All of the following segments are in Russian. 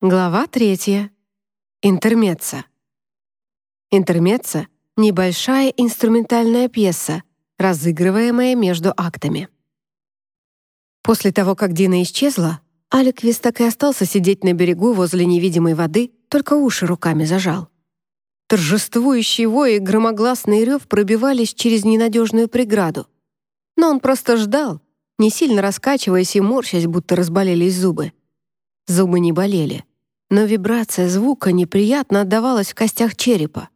Глава третья. Интермеца. Интермеца — небольшая инструментальная пьеса, разыгрываемая между актами. После того, как Дина исчезла, Алеквис так и остался сидеть на берегу возле невидимой воды, только уши руками зажал. Торжествующий вой и громогласный рев пробивались через ненадежную преграду. Но он просто ждал, не сильно раскачиваясь и морщась, будто разболелись зубы. Зубы не болели но вибрация звука неприятно отдавалась в костях черепа.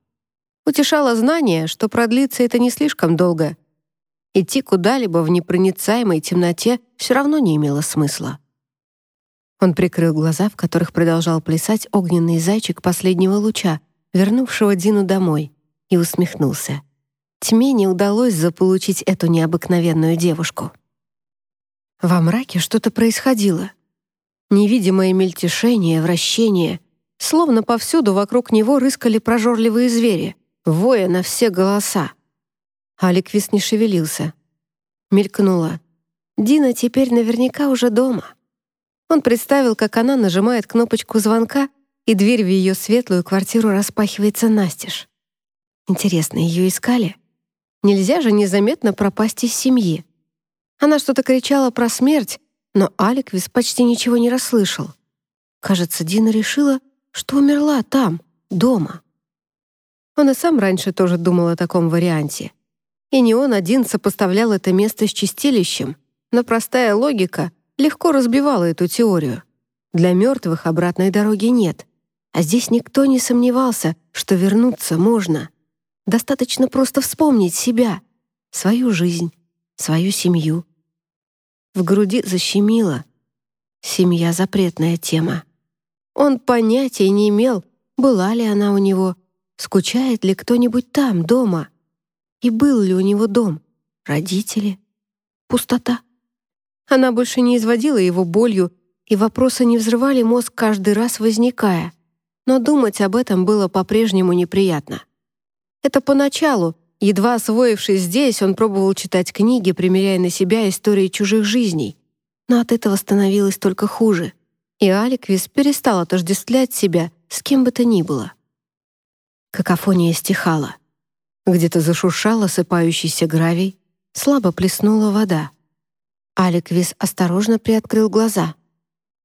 Утешало знание, что продлится это не слишком долго. Идти куда-либо в непроницаемой темноте все равно не имело смысла. Он прикрыл глаза, в которых продолжал плясать огненный зайчик последнего луча, вернувшего Дину домой, и усмехнулся. Тьме не удалось заполучить эту необыкновенную девушку. Во мраке что-то происходило — Невидимое мельтешение, вращение. Словно повсюду вокруг него рыскали прожорливые звери, воя на все голоса. Аликвис не шевелился. Мелькнула. Дина теперь наверняка уже дома. Он представил, как она нажимает кнопочку звонка, и дверь в ее светлую квартиру распахивается настежь. Интересно, ее искали? Нельзя же незаметно пропасть из семьи. Она что-то кричала про смерть, но Аликвис почти ничего не расслышал. Кажется, Дина решила, что умерла там, дома. Он и сам раньше тоже думал о таком варианте. И не он один сопоставлял это место с чистилищем, но простая логика легко разбивала эту теорию. Для мертвых обратной дороги нет, а здесь никто не сомневался, что вернуться можно. Достаточно просто вспомнить себя, свою жизнь, свою семью. В груди защемило. Семья — запретная тема. Он понятия не имел, была ли она у него, скучает ли кто-нибудь там, дома. И был ли у него дом, родители, пустота. Она больше не изводила его болью, и вопросы не взрывали мозг каждый раз возникая. Но думать об этом было по-прежнему неприятно. Это поначалу, Едва освоившись здесь, он пробовал читать книги, примеряя на себя истории чужих жизней. Но от этого становилось только хуже. И Аликвис перестал отождествлять себя с кем бы то ни было. Какофония стихала. Где-то зашуршал осыпающийся гравий, слабо плеснула вода. Аликвис осторожно приоткрыл глаза.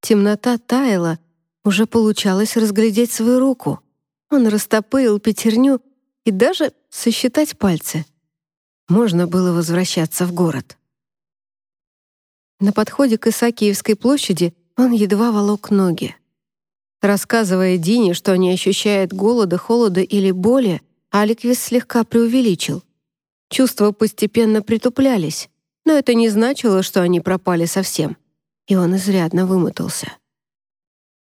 Темнота таяла, уже получалось разглядеть свою руку. Он растопырил пятерню и даже сосчитать пальцы. Можно было возвращаться в город. На подходе к Исаакиевской площади он едва волок ноги. Рассказывая Дине, что не ощущает голода, холода или боли, Аликвис слегка преувеличил. Чувства постепенно притуплялись, но это не значило, что они пропали совсем, и он изрядно вымотался.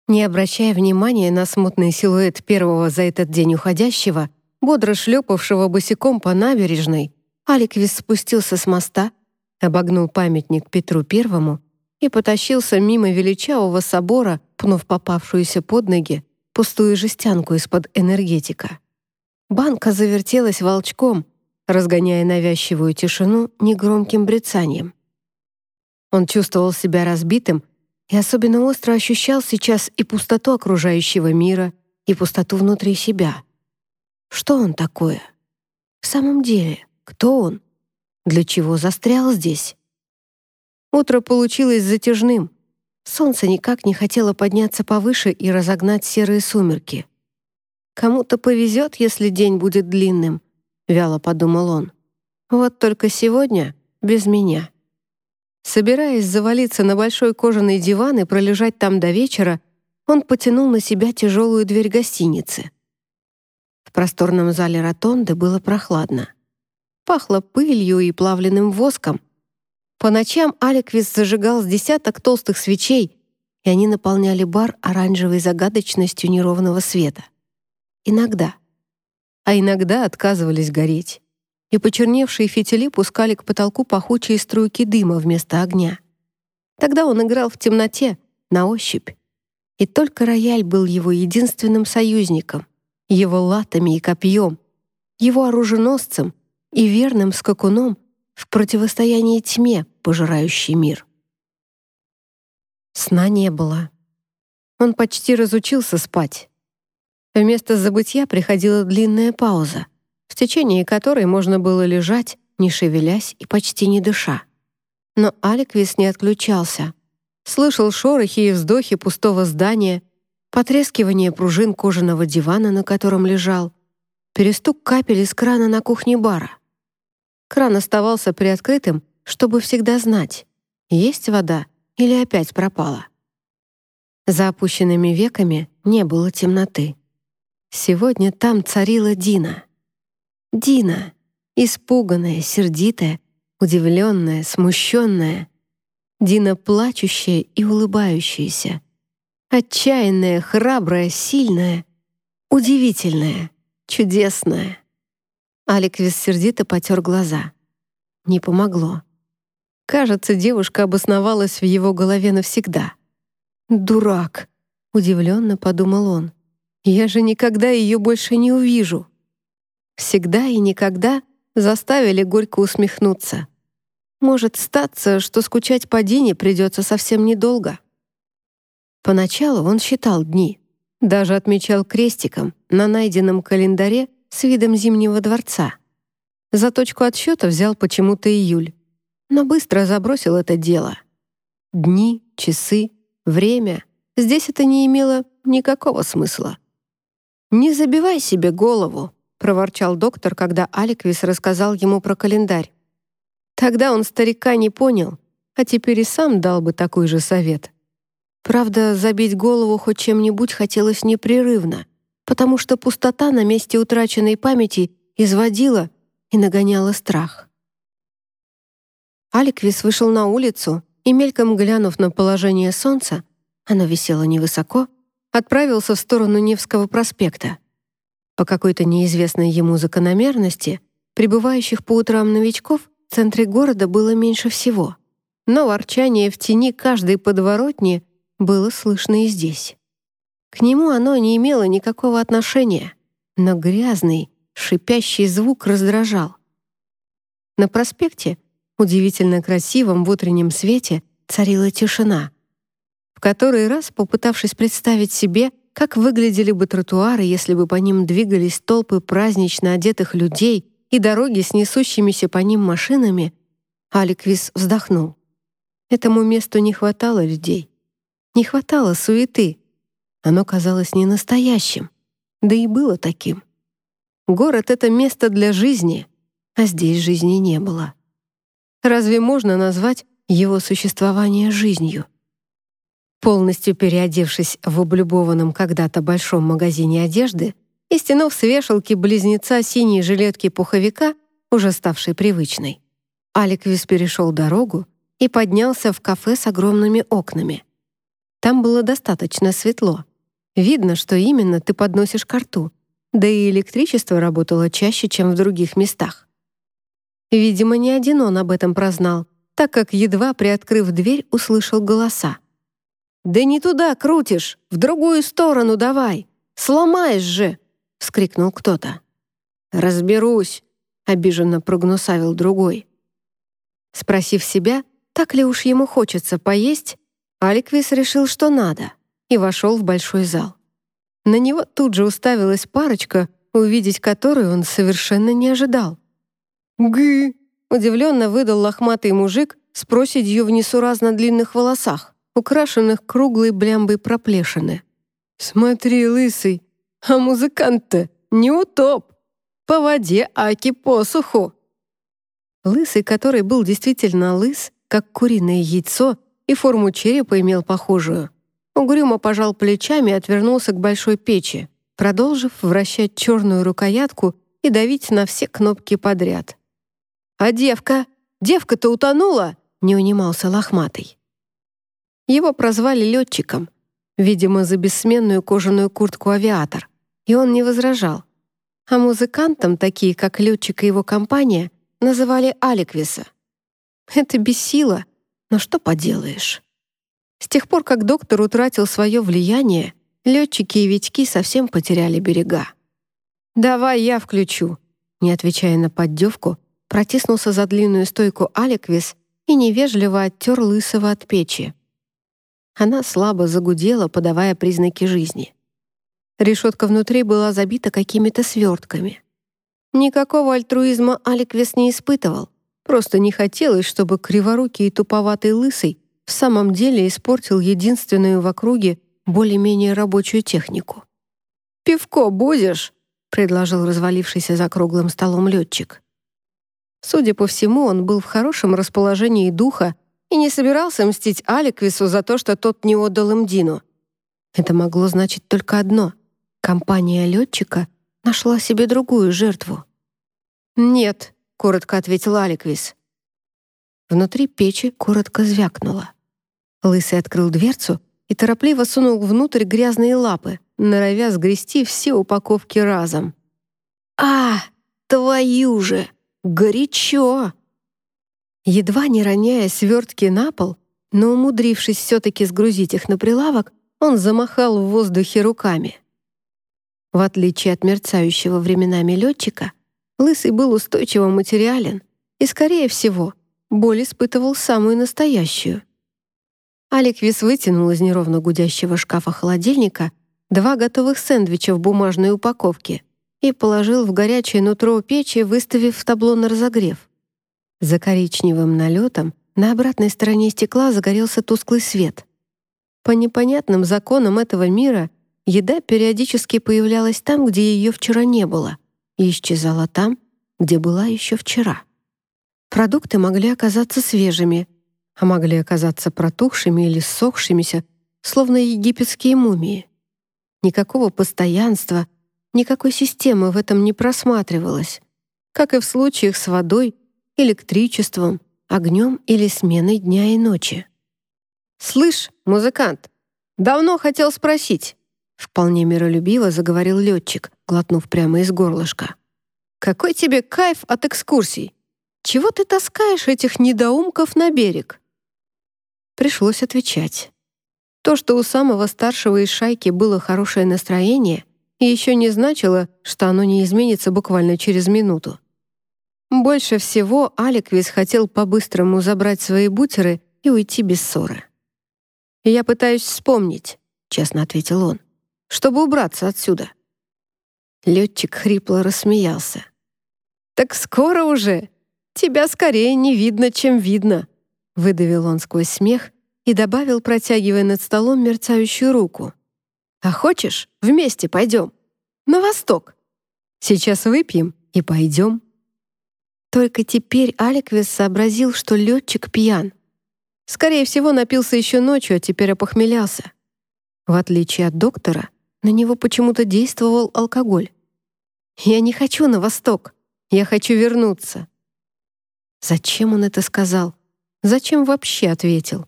Не обращая внимания на смутный силуэт первого за этот день уходящего, бодро шлепавшего босиком по набережной, Аликвис спустился с моста, обогнул памятник Петру Первому и потащился мимо величавого собора, пнув попавшуюся под ноги пустую жестянку из-под энергетика. Банка завертелась волчком, разгоняя навязчивую тишину негромким брецанием. Он чувствовал себя разбитым и особенно остро ощущал сейчас и пустоту окружающего мира, и пустоту внутри себя — что он такое? В самом деле, кто он? Для чего застрял здесь? Утро получилось затяжным. Солнце никак не хотело подняться повыше и разогнать серые сумерки. «Кому-то повезет, если день будет длинным», — вяло подумал он. «Вот только сегодня без меня». Собираясь завалиться на большой кожаный диван и пролежать там до вечера, он потянул на себя тяжелую дверь гостиницы просторном зале ротонды было прохладно. Пахло пылью и плавленным воском. По ночам Аликвис зажигал с десяток толстых свечей, и они наполняли бар оранжевой загадочностью неровного света. Иногда. А иногда отказывались гореть. И почерневшие фитили пускали к потолку пахучие струйки дыма вместо огня. Тогда он играл в темноте, на ощупь. И только рояль был его единственным союзником — его латами и копьем, его оруженосцем и верным скакуном в противостоянии тьме, пожирающей мир. Сна не было. Он почти разучился спать. Вместо забытья приходила длинная пауза, в течение которой можно было лежать, не шевелясь и почти не дыша. Но Аликвис не отключался. Слышал шорохи и вздохи пустого здания, потрескивание пружин кожаного дивана, на котором лежал, перестук капель из крана на кухне бара. Кран оставался приоткрытым, чтобы всегда знать, есть вода или опять пропала. За опущенными веками не было темноты. Сегодня там царила Дина. Дина, испуганная, сердитая, удивленная, смущенная. Дина плачущая и улыбающаяся. Отчаянная, храбрая, сильная, удивительная, чудесная. Аликвис сердито потер глаза. Не помогло. Кажется, девушка обосновалась в его голове навсегда. «Дурак!» — удивленно подумал он. «Я же никогда ее больше не увижу». Всегда и никогда заставили горько усмехнуться. Может статься, что скучать по Дине придется совсем недолго. Поначалу он считал дни, даже отмечал крестиком на найденном календаре с видом Зимнего дворца. За точку отсчета взял почему-то июль, но быстро забросил это дело. Дни, часы, время — здесь это не имело никакого смысла. «Не забивай себе голову», — проворчал доктор, когда Аликвис рассказал ему про календарь. Тогда он старика не понял, а теперь и сам дал бы такой же совет. Правда, забить голову хоть чем-нибудь хотелось непрерывно, потому что пустота на месте утраченной памяти изводила и нагоняла страх. Аликвис вышел на улицу и, мельком глянув на положение солнца, оно висело невысоко, отправился в сторону Невского проспекта. По какой-то неизвестной ему закономерности прибывающих по утрам новичков в центре города было меньше всего. Но ворчание в тени каждой подворотни было слышно и здесь. К нему оно не имело никакого отношения, но грязный, шипящий звук раздражал. На проспекте, удивительно красивом в утреннем свете, царила тишина. В который раз, попытавшись представить себе, как выглядели бы тротуары, если бы по ним двигались толпы празднично одетых людей и дороги с несущимися по ним машинами, Аликвис вздохнул. Этому месту не хватало людей. Не хватало суеты. Оно казалось ненастоящим. Да и было таким. Город — это место для жизни, а здесь жизни не было. Разве можно назвать его существование жизнью? Полностью переодевшись в облюбованном когда-то большом магазине одежды и стянув с вешалки близнеца синей жилетки пуховика, уже ставшей привычной, Аликвис перешел дорогу и поднялся в кафе с огромными окнами. Там было достаточно светло. Видно, что именно ты подносишь ко рту, да и электричество работало чаще, чем в других местах. Видимо, не один он об этом прознал, так как, едва приоткрыв дверь, услышал голоса. «Да не туда крутишь, в другую сторону давай! Сломаешь же!» — вскрикнул кто-то. «Разберусь!» — обиженно прогнусавил другой. Спросив себя, так ли уж ему хочется поесть, Аликвис решил, что надо, и вошел в большой зал. На него тут же уставилась парочка, увидеть которую он совершенно не ожидал. «Гы!» — удивленно выдал лохматый мужик с проседью в несуразно длинных волосах украшенных круглой блямбой проплешины. «Смотри, лысый, а музыкант-то не утоп! По воде аки посуху!» Лысый, который был действительно лыс, как куриное яйцо, и форму черепа имел похожую, угрюмо пожал плечами и отвернулся к большой печи, продолжив вращать черную рукоятку и давить на все кнопки подряд. «А девка? Девка-то утонула!» — не унимался лохматый. Его прозвали летчиком, видимо, за бессменную кожаную куртку «Авиатор», и он не возражал. А музыкантам, такие как летчик и его компания, называли Аликвиса. Это бесило, но что поделаешь. С тех пор, как доктор утратил свое влияние, летчики и Витьки совсем потеряли берега. «Давай я включу», не отвечая на поддевку, протиснулся за длинную стойку Аликвис и невежливо оттер лысого от печи. Она слабо загудела, подавая признаки жизни. Решетка внутри была забита какими-то свертками. Никакого альтруизма Аликвес не испытывал. Просто не хотелось, чтобы криворукий и туповатый лысый в самом деле испортил единственную в округе более-менее рабочую технику. «Пивко будешь?» — предложил развалившийся за круглым столом летчик. Судя по всему, он был в хорошем расположении духа и не собирался мстить Аликвису за то, что тот не отдал им Дину. Это могло значить только одно — компания летчика нашла себе другую жертву. «Нет», — коротко ответил Аликвис. Внутри печи коротко звякнуло. Лысый открыл дверцу и торопливо сунул внутрь грязные лапы, норовя сгрести все упаковки разом. «А, твою же! Горячо!» Едва не роняя свертки на пол, но умудрившись все-таки сгрузить их на прилавок, он замахал в воздухе руками. В отличие от мерцающего временами летчика, Лысый был устойчиво материален и, скорее всего, боль испытывал самую настоящую. Аликвис вытянул из неровно гудящего шкафа холодильника два готовых сэндвича в бумажной упаковке и положил в горячее нутро печи, выставив табло на разогрев. За коричневым налетом на обратной стороне стекла загорелся тусклый свет. По непонятным законам этого мира еда периодически появлялась там, где ее вчера не было — и исчезала там, где была еще вчера. Продукты могли оказаться свежими, а могли оказаться протухшими или ссохшимися, словно египетские мумии. Никакого постоянства, никакой системы в этом не просматривалось, как и в случаях с водой, электричеством, огнем или сменой дня и ночи. «Слышь, музыкант, давно хотел спросить, Вполне миролюбиво заговорил летчик, глотнув прямо из горлышка. «Какой тебе кайф от экскурсий! Чего ты таскаешь этих недоумков на берег?» Пришлось отвечать. То, что у самого старшего из шайки было хорошее настроение, еще не значило, что оно не изменится буквально через минуту. Больше всего Аликвис хотел по-быстрому забрать свои бутеры и уйти без ссоры. «Я пытаюсь вспомнить», — честно ответил он чтобы убраться отсюда. Летчик хрипло рассмеялся. «Так скоро уже! Тебя скорее не видно, чем видно!» Выдавил он сквозь смех и добавил, протягивая над столом мерцающую руку. «А хочешь, вместе пойдем? На восток! Сейчас выпьем и пойдем!» Только теперь Аликвис сообразил, что летчик пьян. Скорее всего, напился еще ночью, а теперь опохмелялся. В отличие от доктора, на него почему-то действовал алкоголь. «Я не хочу на восток. Я хочу вернуться». Зачем он это сказал? Зачем вообще ответил?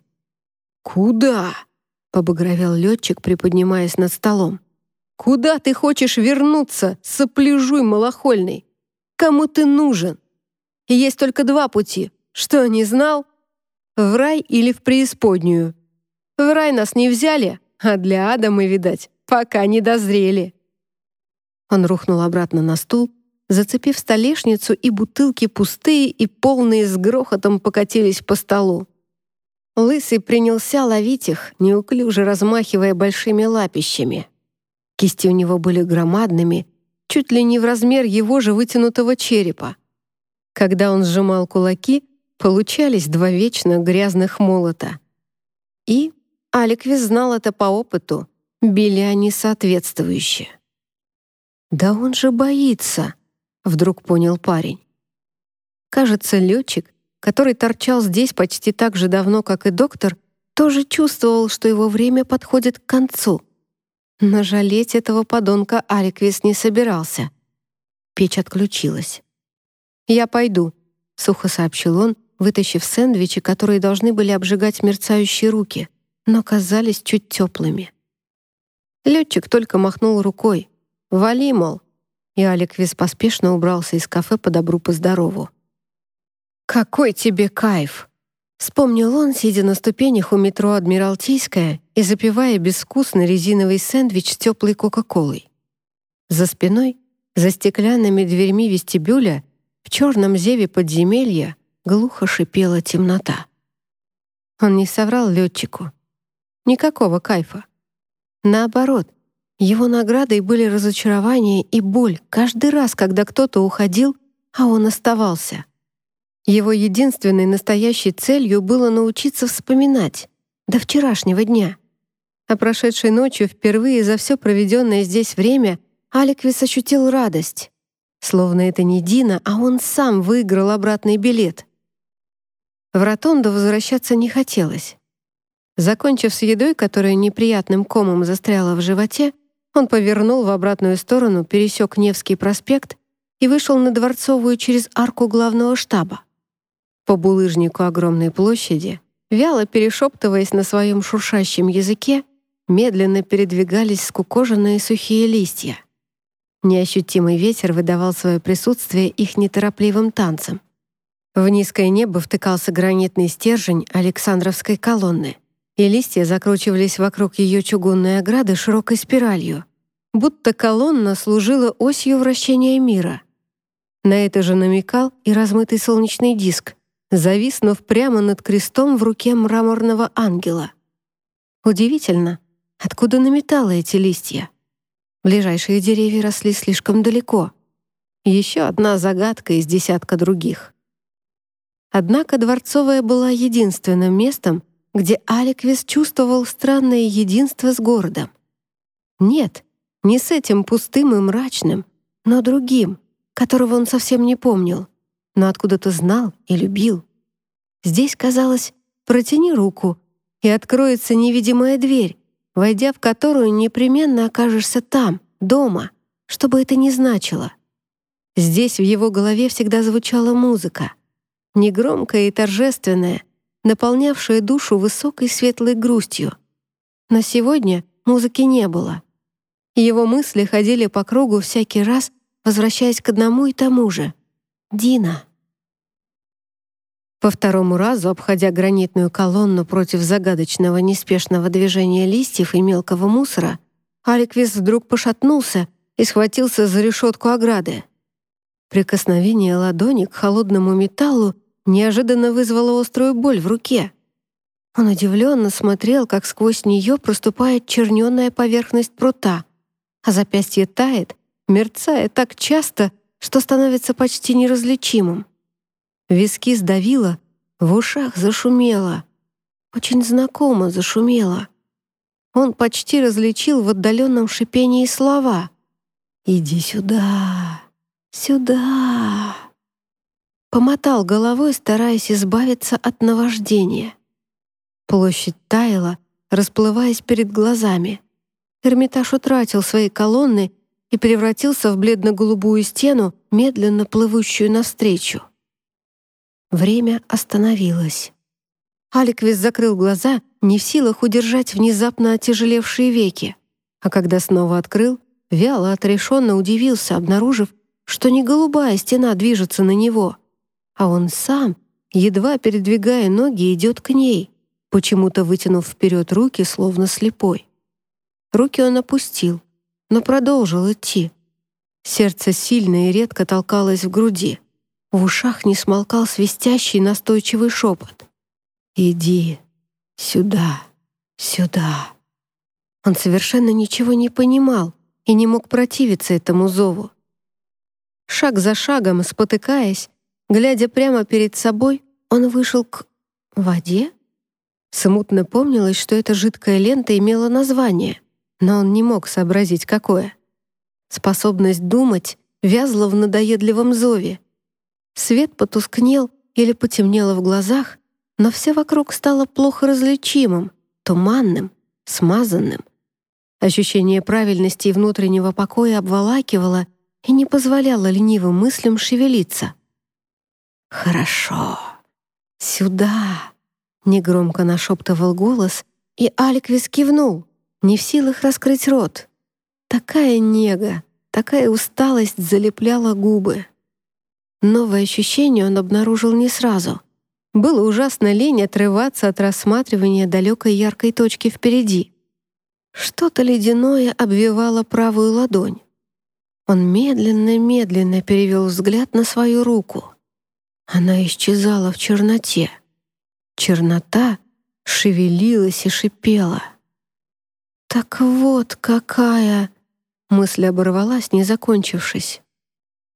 «Куда?» — побагровел летчик, приподнимаясь над столом. «Куда ты хочешь вернуться, сопляжуй малохольный? Кому ты нужен? Есть только два пути. Что, не знал? В рай или в преисподнюю? В рай нас не взяли, а для ада мы, видать, пока не дозрели». Он рухнул обратно на стул, зацепив столешницу, и бутылки пустые и полные с грохотом покатились по столу. Лысый принялся ловить их, неуклюже размахивая большими лапищами. Кисти у него были громадными, чуть ли не в размер его же вытянутого черепа. Когда он сжимал кулаки, получались два вечно грязных молота. И Аликвис знал это по опыту. Били они соответствующе. «Да он же боится», — вдруг понял парень. Кажется, летчик, который торчал здесь почти так же давно, как и доктор, тоже чувствовал, что его время подходит к концу. Но жалеть этого подонка Аликвис не собирался. Печь отключилась. «Я пойду», — сухо сообщил он, вытащив сэндвичи, которые должны были обжигать мерцающие руки, но казались чуть теплыми. Летчик только махнул рукой. «Вали, мол». И Алеквис поспешно убрался из кафе по добру, по здорову. «Какой тебе кайф!» Вспомнил он, сидя на ступенях у метро «Адмиралтейская» и запивая безвкусный резиновый сэндвич с теплой кока-колой. За спиной, за стеклянными дверьми вестибюля, в черном зеве подземелья глухо шипела темнота. Он не соврал летчику. Никакого кайфа. Наоборот, его наградой были разочарование и боль каждый раз, когда кто-то уходил, а он оставался. Его единственной настоящей целью было научиться вспоминать до вчерашнего дня. А прошедшей ночью впервые за все проведенное здесь время Аликвис ощутил радость. Словно это не Дина, а он сам выиграл обратный билет. В ротонду возвращаться не хотелось. Закончив с едой, которая неприятным комом застряла в животе, он повернул в обратную сторону, пересек Невский проспект и вышел на Дворцовую через арку главного штаба. По булыжнику огромной площади, вяло перешептываясь на своем шуршащем языке, медленно передвигались скукоженные сухие листья. Неощутимый ветер выдавал свое присутствие их неторопливым танцем. В низкое небо втыкался гранитный стержень Александровской колонны, и листья закручивались вокруг ее чугунной ограды широкой спиралью, будто колонна служила осью вращения мира. На это же намекал и размытый солнечный диск, зависнув прямо над крестом в руке мраморного ангела. Удивительно, откуда наметала эти листья. Ближайшие деревья росли слишком далеко. Еще одна загадка из десятка других. Однако Дворцовая была единственным местом, где Аликвис чувствовал странное единство с городом. Нет, не с этим пустым и мрачным, но другим, которого он совсем не помнил, но откуда-то знал и любил. Здесь, казалось, протяни руку, и откроется невидимая дверь, войдя в которую непременно окажешься там, дома, что бы это ни значило. Здесь в его голове всегда звучала музыка, негромкая и торжественная, наполнявшая душу высокой светлой грустью. Но сегодня музыки не было. Его мысли ходили по кругу всякий раз, возвращаясь к одному и тому же — Дина. По второму разу, обходя гранитную колонну против загадочного неспешного движения листьев и мелкого мусора, Аликвис вдруг пошатнулся и схватился за решетку ограды. Прикосновение ладони к холодному металлу неожиданно вызвало острую боль в руке. Он удивленно смотрел, как сквозь нее проступает черненная поверхность прута, а запястье тает, мерцая так часто, что становится почти неразличимым. Виски сдавило, в ушах зашумело. Очень знакомо зашумело. Он почти различил в отдаленном шипении слова. «Иди сюда, сюда». Помотал головой, стараясь избавиться от наваждения. Площадь таяла, расплываясь перед глазами. Эрмитаж утратил свои колонны и превратился в бледно-голубую стену, медленно плывущую навстречу. Время остановилось. Аликвис закрыл глаза, не в силах удержать внезапно отяжелевшие веки. А когда снова открыл, вяло отрешенно удивился, обнаружив, что не голубая стена движется на него, а он сам, едва передвигая ноги, идет к ней, почему-то вытянув вперед руки, словно слепой. Руки он опустил, но продолжил идти. Сердце сильно и редко толкалось в груди. В ушах не смолкал свистящий настойчивый шепот. «Иди сюда, сюда». Он совершенно ничего не понимал и не мог противиться этому зову. Шаг за шагом, спотыкаясь, глядя прямо перед собой, он вышел к воде. Смутно помнилось, что эта жидкая лента имела название, но он не мог сообразить, какое. Способность думать вязла в надоедливом зове, Свет потускнел или потемнело в глазах, но все вокруг стало плохо различимым, туманным, смазанным. Ощущение правильности и внутреннего покоя обволакивало и не позволяло ленивым мыслям шевелиться. «Хорошо. Сюда!» — негромко нашептывал голос, и Аликвис кивнул, не в силах раскрыть рот. Такая нега, такая усталость залепляла губы. Новое ощущение он обнаружил не сразу. Было ужасно лень отрываться от рассматривания далекой яркой точки впереди. Что-то ледяное обвивало правую ладонь. Он медленно-медленно перевел взгляд на свою руку. Она исчезала в черноте. Чернота шевелилась и шипела — Так вот какая... Мысль оборвалась, не закончившись.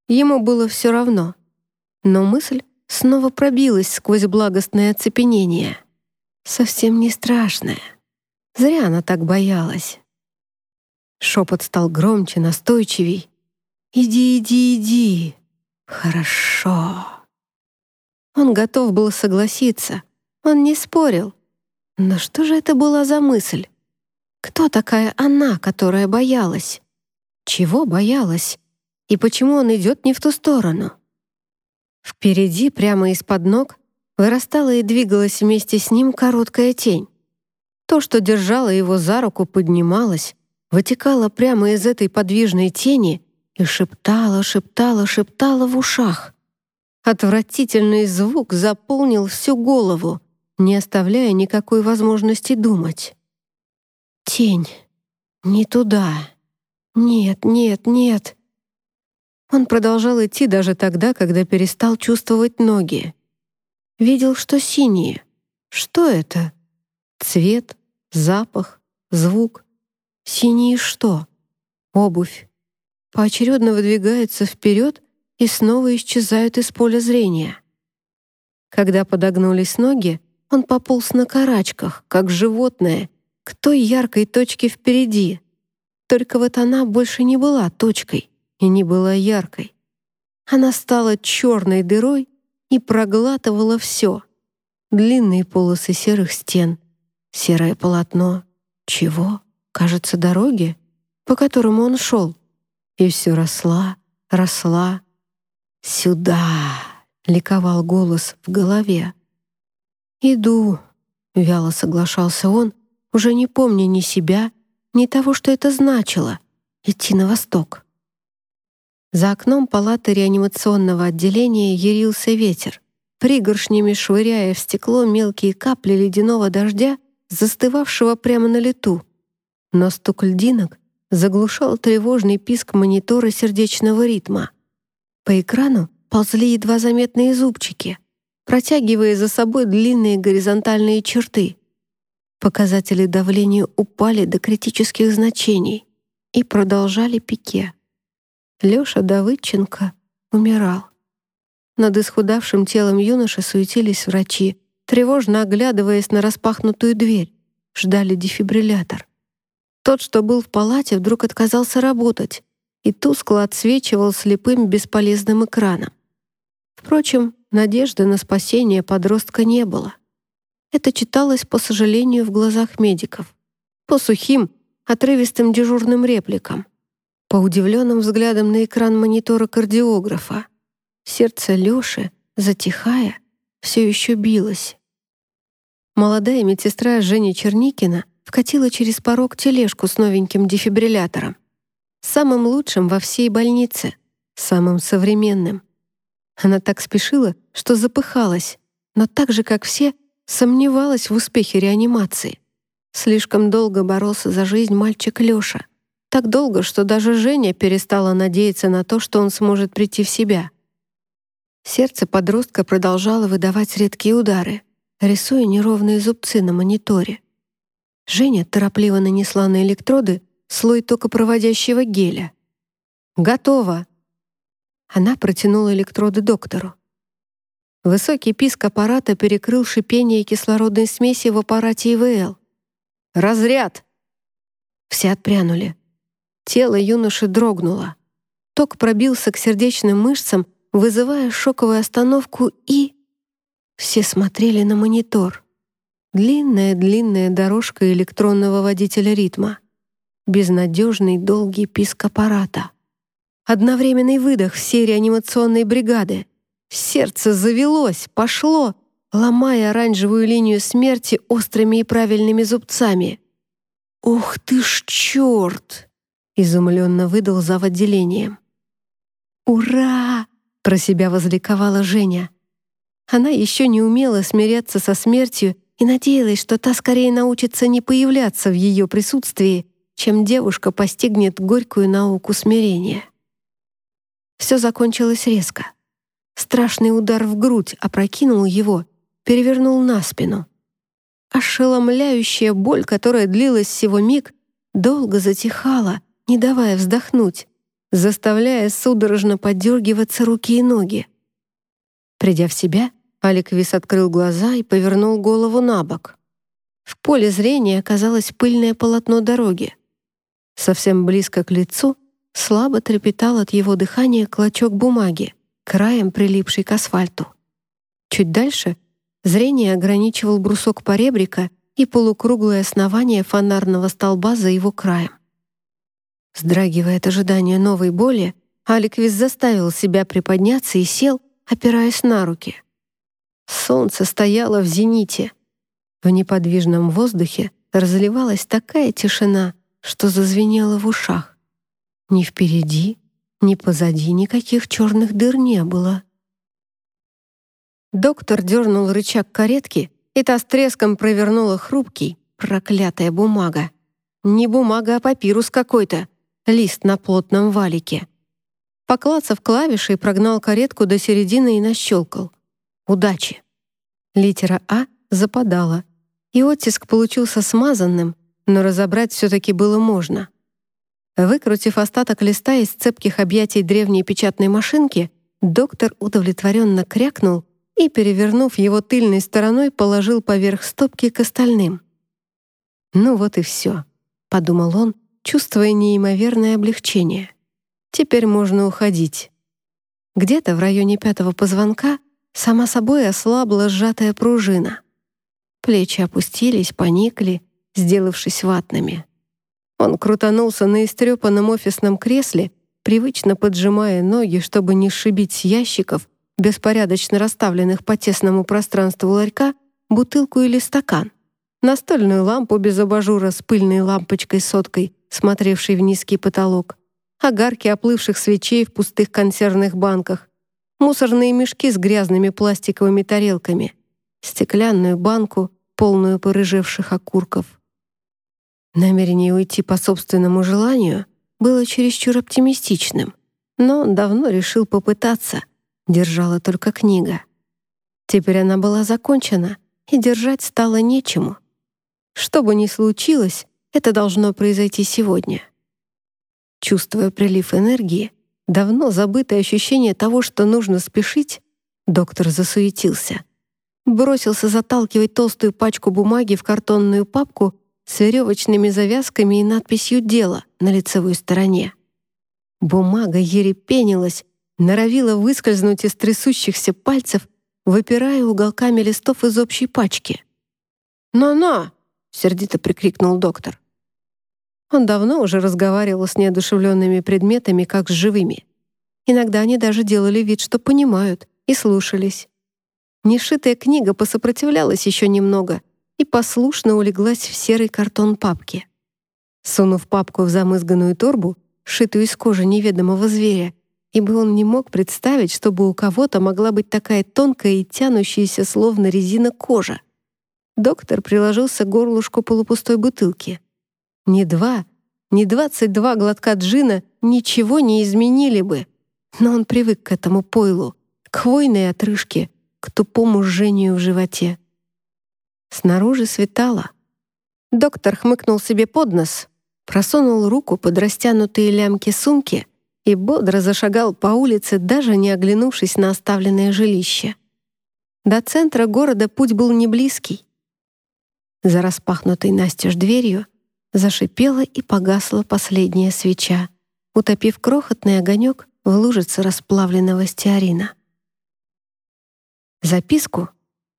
Ему было все равно. Но мысль снова пробилась сквозь благостное оцепенение. Совсем не страшное. Зря она так боялась. Шепот стал громче, настойчивей. «Иди, иди, иди. Хорошо». Он готов был согласиться. Он не спорил. Но что же это была за мысль? Кто такая она, которая боялась? Чего боялась? И почему он идет не в ту сторону? Впереди, прямо из-под ног, вырастала и двигалась вместе с ним короткая тень. То, что держало его за руку, поднималось, вытекало прямо из этой подвижной тени и шептала, шептала, шептала в ушах. Отвратительный звук заполнил всю голову, не оставляя никакой возможности думать. Тень. Не туда. Нет, нет, нет. Он продолжал идти даже тогда, когда перестал чувствовать ноги. Видел, что синие. Что это? Цвет, запах, звук. Синие что? Обувь. Поочередно выдвигаются вперед и снова исчезают из поля зрения. Когда подогнулись ноги, он пополз на карачках, как животное, к той яркой точке впереди. Только вот она больше не была точкой и не была яркой. Она стала черной дырой и проглатывала все. Длинные полосы серых стен, серое полотно. Чего? Кажется, дороги, по которому он шел. И все росла, росла. «Сюда!» — ликовал голос в голове. «Иду», — вяло соглашался он, уже не помня ни себя, ни того, что это значило — идти на восток. За окном палаты реанимационного отделения ярился ветер, пригоршнями швыряя в стекло мелкие капли ледяного дождя, застывавшего прямо на лету. Но стук льдинок заглушал тревожный писк монитора сердечного ритма. По экрану ползли едва заметные зубчики, протягивая за собой длинные горизонтальные черты. Показатели давления упали до критических значений и продолжали пике. Лёша Давыдченко умирал. Над исхудавшим телом юноши суетились врачи, тревожно оглядываясь на распахнутую дверь, ждали дефибриллятор. Тот, что был в палате, вдруг отказался работать и тускло отсвечивал слепым бесполезным экраном. Впрочем, надежды на спасение подростка не было. Это читалось, по сожалению, в глазах медиков. По сухим, отрывистым дежурным репликам по удивленным взглядам на экран монитора кардиографа. Сердце Лёши, затихая, все еще билось. Молодая медсестра Женя Черникина вкатила через порог тележку с новеньким дефибриллятором. Самым лучшим во всей больнице, самым современным. Она так спешила, что запыхалась, но так же, как все, сомневалась в успехе реанимации. Слишком долго боролся за жизнь мальчик Лёша. Так долго, что даже Женя перестала надеяться на то, что он сможет прийти в себя. Сердце подростка продолжало выдавать редкие удары, рисуя неровные зубцы на мониторе. Женя торопливо нанесла на электроды слой токопроводящего геля. «Готово!» Она протянула электроды доктору. Высокий писк аппарата перекрыл шипение кислородной смеси в аппарате ИВЛ. «Разряд!» Все отпрянули. Тело юноши дрогнуло. Ток пробился к сердечным мышцам, вызывая шоковую остановку и... Все смотрели на монитор. Длинная-длинная дорожка электронного водителя ритма. Безнадежный долгий писк аппарата. Одновременный выдох всей реанимационной бригады. Сердце завелось, пошло, ломая оранжевую линию смерти острыми и правильными зубцами. «Ух ты ж черт!» изумленно выдал зав. отделением. «Ура!» — про себя возликовала Женя. Она еще не умела смиряться со смертью и надеялась, что та скорее научится не появляться в ее присутствии, чем девушка постигнет горькую науку смирения. Все закончилось резко. Страшный удар в грудь опрокинул его, перевернул на спину. Ошеломляющая боль, которая длилась всего миг, долго затихала, не давая вздохнуть, заставляя судорожно подергиваться руки и ноги. Придя в себя, Аликвис открыл глаза и повернул голову на бок. В поле зрения оказалось пыльное полотно дороги. Совсем близко к лицу слабо трепетал от его дыхания клочок бумаги, краем прилипший к асфальту. Чуть дальше зрение ограничивал брусок поребрика и полукруглое основание фонарного столба за его краем. Сдрагивая от ожидания новой боли, Аликвис заставил себя приподняться и сел, опираясь на руки. Солнце стояло в зените. В неподвижном воздухе разливалась такая тишина, что зазвенело в ушах. Ни впереди, ни позади никаких черных дыр не было. Доктор дернул рычаг каретки, и та с треском провернула хрупкий, проклятая бумага. Не бумага, а папирус какой-то, лист на плотном валике. Поклацав клавиши, прогнал каретку до середины и нащелкал. Удачи. Литера «А» западала, и оттиск получился смазанным, но разобрать все-таки было можно. Выкрутив остаток листа из цепких объятий древней печатной машинки, доктор удовлетворенно крякнул и, перевернув его тыльной стороной, положил поверх стопки к остальным. «Ну вот и все», — подумал он, чувствуя неимоверное облегчение. «Теперь можно уходить». Где-то в районе пятого позвонка сама собой ослабла сжатая пружина. Плечи опустились, поникли, сделавшись ватными. Он крутанулся на истрепанном офисном кресле, привычно поджимая ноги, чтобы не сшибить с ящиков, беспорядочно расставленных по тесному пространству ларька, бутылку или стакан, настольную лампу без абажура с пыльной лампочкой-соткой, смотревшей в низкий потолок, огарки оплывших свечей в пустых консервных банках, мусорные мешки с грязными пластиковыми тарелками, стеклянную банку, полную порыжевших окурков. Намерение уйти по собственному желанию было чересчур оптимистичным, но давно решил попытаться, держала только книга. Теперь она была закончена, и держать стало нечему. Что бы ни случилось, это должно произойти сегодня. Чувствуя прилив энергии, давно забытое ощущение того, что нужно спешить, доктор засуетился. Бросился заталкивать толстую пачку бумаги в картонную папку с веревочными завязками и надписью «Дело» на лицевой стороне. Бумага ерепенилась, норовила выскользнуть из трясущихся пальцев, выпирая уголками листов из общей пачки. «На-на!» — сердито прикрикнул доктор. Он давно уже разговаривал с неодушевленными предметами, как с живыми. Иногда они даже делали вид, что понимают, и слушались. Нешитая книга посопротивлялась еще немного — и послушно улеглась в серый картон папки. Сунув папку в замызганную торбу, шитую из кожи неведомого зверя, ибо он не мог представить, чтобы у кого-то могла быть такая тонкая и тянущаяся, словно резина кожа. Доктор приложился к горлышку полупустой бутылки. Ни два, ни двадцать два глотка джина ничего не изменили бы, но он привык к этому пойлу, к хвойной отрыжке, к тупому жжению в животе. Снаружи светало. Доктор хмыкнул себе под нос, просунул руку под растянутые лямки сумки и бодро зашагал по улице, даже не оглянувшись на оставленное жилище. До центра города путь был не близкий. За распахнутой настежь дверью зашипела и погасла последняя свеча, утопив крохотный огонек в лужице расплавленного стеарина. Записку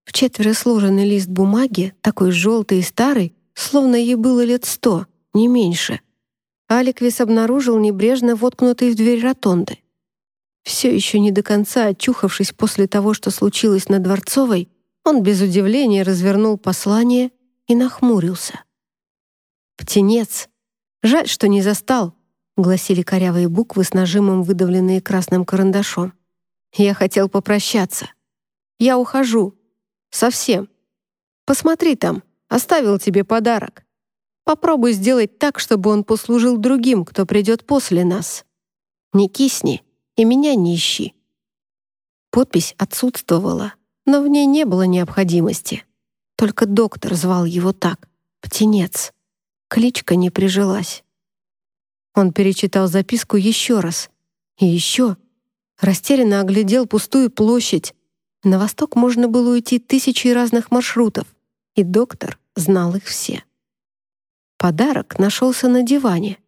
в четверо сложенный лист бумаги, такой желтый и старый, словно ей было лет сто, не меньше. Аликвис обнаружил небрежно воткнутый в дверь ротонды. Все еще не до конца очухавшись после того, что случилось на Дворцовой, он без удивления развернул послание и нахмурился. «Птенец! Жаль, что не застал!» — гласили корявые буквы с нажимом, выдавленные красным карандашом. «Я хотел попрощаться. Я ухожу. Совсем. Посмотри там, оставил тебе подарок. Попробуй сделать так, чтобы он послужил другим, кто придет после нас. Не кисни и меня не ищи». Подпись отсутствовала, но в ней не было необходимости. Только доктор звал его так — «птенец». кличка не прижилась. Он перечитал записку еще раз. И еще. Растерянно оглядел пустую площадь. На восток можно было уйти тысячи разных маршрутов, и доктор знал их все. Подарок нашелся на диване.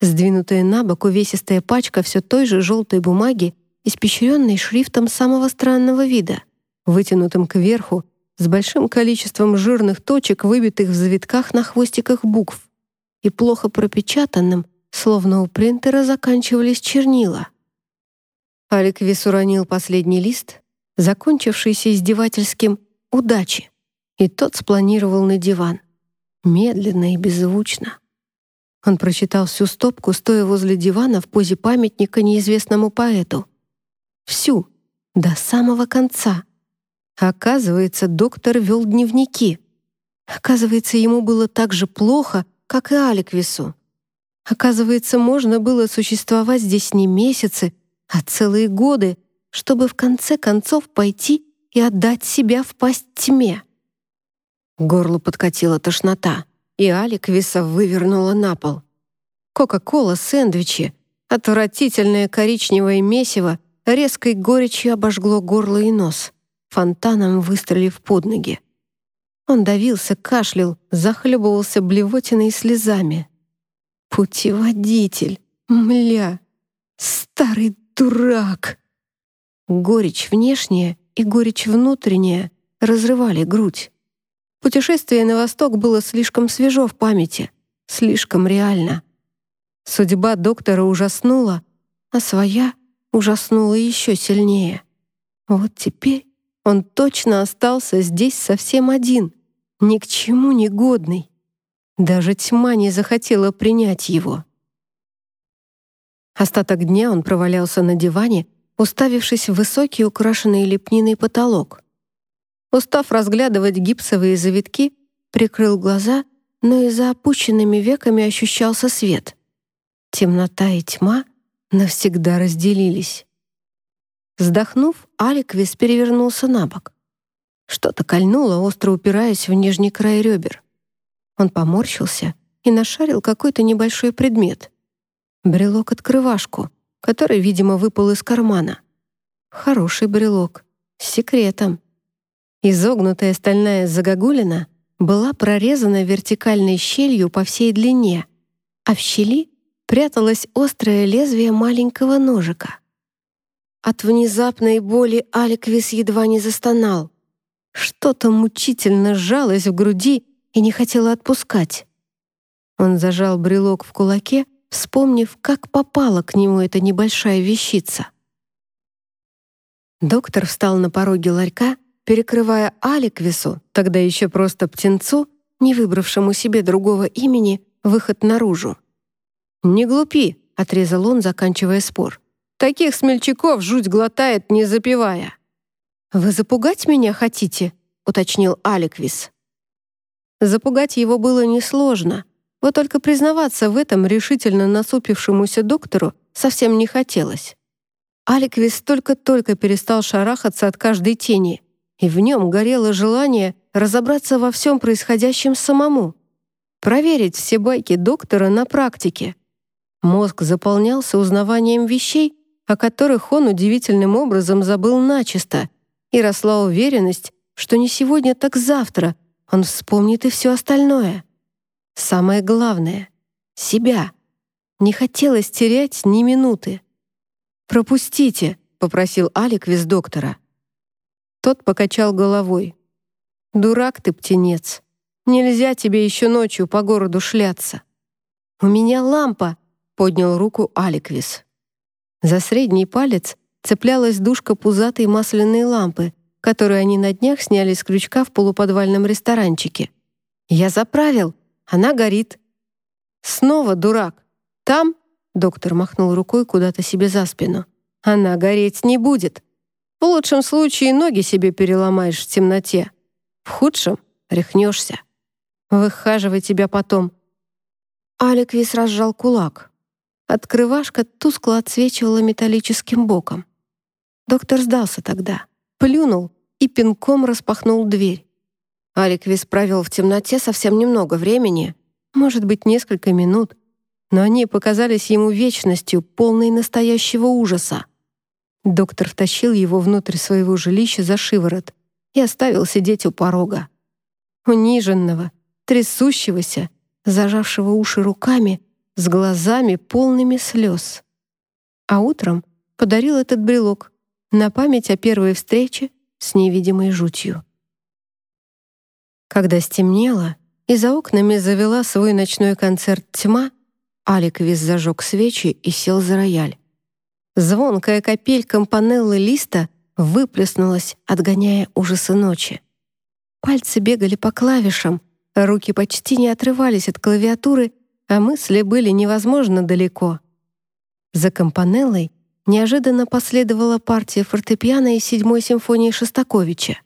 Сдвинутая на бок увесистая пачка все той же желтой бумаги, испещренной шрифтом самого странного вида, вытянутым кверху, с большим количеством жирных точек, выбитых в завитках на хвостиках букв, и плохо пропечатанным, словно у принтера заканчивались чернила. Аликвис уронил последний лист, закончившийся издевательским «удачи», и тот спланировал на диван, медленно и беззвучно. Он прочитал всю стопку, стоя возле дивана в позе памятника неизвестному поэту. Всю, до самого конца. Оказывается, доктор вел дневники. Оказывается, ему было так же плохо, как и Аликвису. Оказывается, можно было существовать здесь не месяцы, а целые годы, чтобы в конце концов пойти и отдать себя в пасть тьме. Горло подкатила тошнота и Алик Виса вывернула на пол. Кока-кола, сэндвичи, отвратительное коричневое месиво резкой горечью обожгло горло и нос, фонтаном выстрелив под ноги. Он давился, кашлял, захлебывался блевотиной и слезами. «Путеводитель! Мля! Старый дурак!» Горечь внешняя и горечь внутренняя разрывали грудь. Путешествие на восток было слишком свежо в памяти, слишком реально. Судьба доктора ужаснула, а своя ужаснула еще сильнее. Вот теперь он точно остался здесь совсем один, ни к чему не годный. Даже тьма не захотела принять его. Остаток дня он провалялся на диване, уставившись в высокий украшенный лепниной потолок. Устав разглядывать гипсовые завитки, прикрыл глаза, но и за опущенными веками ощущался свет. Темнота и тьма навсегда разделились. Вздохнув, Аликвис перевернулся на бок. Что-то кольнуло, остро упираясь в нижний край ребер. Он поморщился и нашарил какой-то небольшой предмет. Брелок-открывашку, который, видимо, выпал из кармана. Хороший брелок, с секретом. Изогнутая стальная загогулина была прорезана вертикальной щелью по всей длине, а в щели пряталось острое лезвие маленького ножика. От внезапной боли Аликвис едва не застонал. Что-то мучительно сжалось в груди и не хотело отпускать. Он зажал брелок в кулаке, вспомнив, как попала к нему эта небольшая вещица. Доктор встал на пороге ларька перекрывая Аликвису, тогда еще просто птенцу, не выбравшему себе другого имени, выход наружу. «Не глупи», — отрезал он, заканчивая спор. «Таких смельчаков жуть глотает, не запивая». «Вы запугать меня хотите?» — уточнил Аликвис. Запугать его было несложно, вот только признаваться в этом решительно насупившемуся доктору совсем не хотелось. Аликвис только-только перестал шарахаться от каждой тени — и в нем горело желание разобраться во всем происходящем самому, проверить все байки доктора на практике. Мозг заполнялся узнаванием вещей, о которых он удивительным образом забыл начисто, и росла уверенность, что не сегодня, так завтра он вспомнит и все остальное. Самое главное — себя. Не хотелось терять ни минуты. «Пропустите», — попросил Алик виз доктора. Тот покачал головой. «Дурак ты, птенец. Нельзя тебе еще ночью по городу шляться». «У меня лампа», — поднял руку Аликвис. За средний палец цеплялась дужка пузатой масляной лампы, которую они на днях сняли с крючка в полуподвальном ресторанчике. «Я заправил. Она горит». «Снова дурак. Там...» — доктор махнул рукой куда-то себе за спину. «Она гореть не будет. В лучшем случае ноги себе переломаешь в темноте. В худшем — рехнешься. Выхаживай тебя потом. Аликвис разжал кулак. Открывашка тускло отсвечивала металлическим боком. Доктор сдался тогда, плюнул и пинком распахнул дверь. Аликвис провел в темноте совсем немного времени, Может быть, несколько минут, но они показались ему вечностью, полной настоящего ужаса. Доктор втащил его внутрь своего жилища за шиворот и оставил сидеть у порога. Униженного, трясущегося, зажавшего уши руками, с глазами полными слез. А утром подарил этот брелок на память о первой встрече с невидимой жутью. Когда стемнело, и за окнами завела свой ночной концерт тьма, Алик весь зажег свечи и сел за рояль. Звонкая капель компанеллы листа выплеснулась, отгоняя ужасы ночи. Пальцы бегали по клавишам, руки почти не отрывались от клавиатуры, а мысли были невозможно далеко. За компанеллой неожиданно последовала партия фортепиано из седьмой симфонии Шостаковича.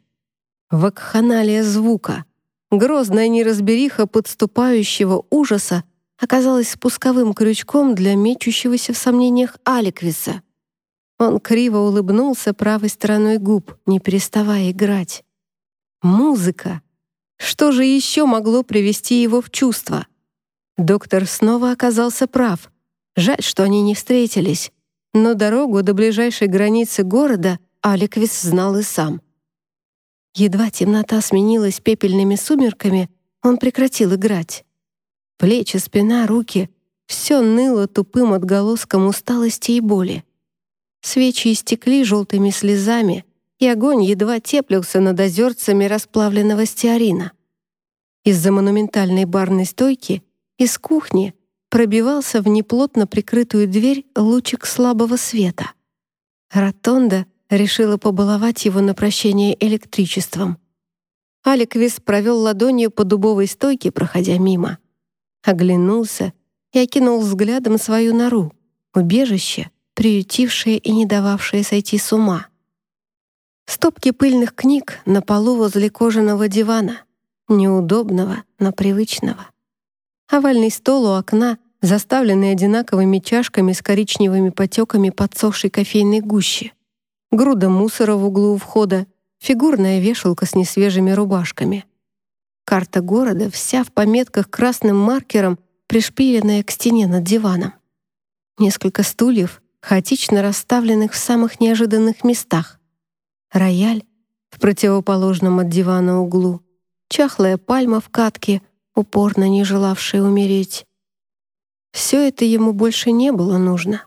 Вакханалия звука, грозная неразбериха подступающего ужаса оказалась спусковым крючком для мечущегося в сомнениях Аликвиса. Он криво улыбнулся правой стороной губ, не переставая играть. Музыка! Что же еще могло привести его в чувство? Доктор снова оказался прав. Жаль, что они не встретились. Но дорогу до ближайшей границы города Аликвис знал и сам. Едва темнота сменилась пепельными сумерками, он прекратил играть. Плечи, спина, руки — все ныло тупым отголоском усталости и боли. Свечи истекли желтыми слезами, и огонь едва теплился над озерцами расплавленного стеарина. Из-за монументальной барной стойки из кухни пробивался в неплотно прикрытую дверь лучик слабого света. Ротонда решила побаловать его на прощение электричеством. Аликвис провел ладонью по дубовой стойке, проходя мимо оглянулся и окинул взглядом свою нору, убежище, приютившее и не дававшее сойти с ума. Стопки пыльных книг на полу возле кожаного дивана, неудобного, но привычного. Овальный стол у окна, заставленный одинаковыми чашками с коричневыми потеками подсохшей кофейной гущи. Груда мусора в углу входа, фигурная вешалка с несвежими рубашками — Карта города вся в пометках красным маркером, пришпиленная к стене над диваном. Несколько стульев, хаотично расставленных в самых неожиданных местах. Рояль в противоположном от дивана углу. Чахлая пальма в катке, упорно не желавшая умереть. Все это ему больше не было нужно.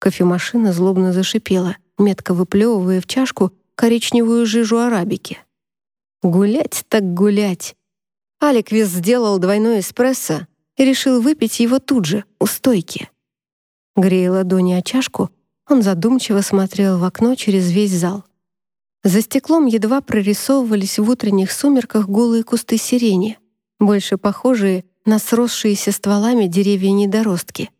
Кофемашина злобно зашипела, метко выплевывая в чашку коричневую жижу арабики. Гулять так гулять. Аликвис сделал двойной эспрессо и решил выпить его тут же, у стойки. Грея ладони о чашку, он задумчиво смотрел в окно через весь зал. За стеклом едва прорисовывались в утренних сумерках голые кусты сирени, больше похожие на сросшиеся стволами деревья-недоростки.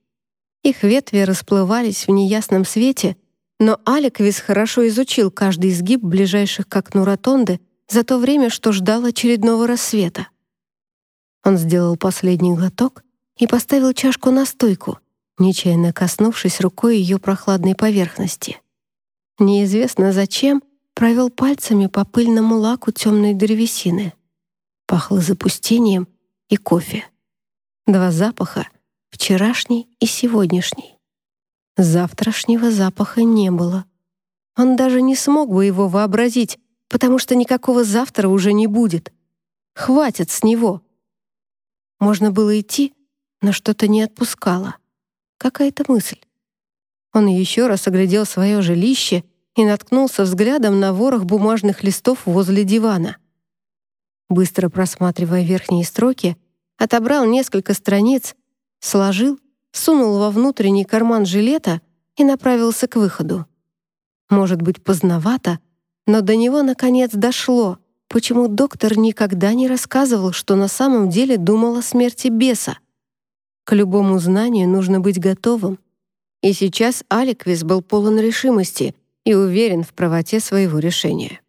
Их ветви расплывались в неясном свете, но Аликвис хорошо изучил каждый изгиб ближайших к окну ротонды за то время, что ждал очередного рассвета. Он сделал последний глоток и поставил чашку на стойку, нечаянно коснувшись рукой ее прохладной поверхности. Неизвестно зачем провел пальцами по пыльному лаку темной древесины. Пахло запустением и кофе. Два запаха — вчерашний и сегодняшний. Завтрашнего запаха не было. Он даже не смог бы его вообразить, потому что никакого завтра уже не будет. Хватит с него. Можно было идти, но что-то не отпускало. Какая-то мысль. Он еще раз оглядел свое жилище и наткнулся взглядом на ворох бумажных листов возле дивана. Быстро просматривая верхние строки, отобрал несколько страниц, сложил, сунул во внутренний карман жилета и направился к выходу. Может быть, поздновато, но до него наконец дошло, почему доктор никогда не рассказывал, что на самом деле думал о смерти беса. К любому знанию нужно быть готовым. И сейчас Аликвис был полон решимости и уверен в правоте своего решения.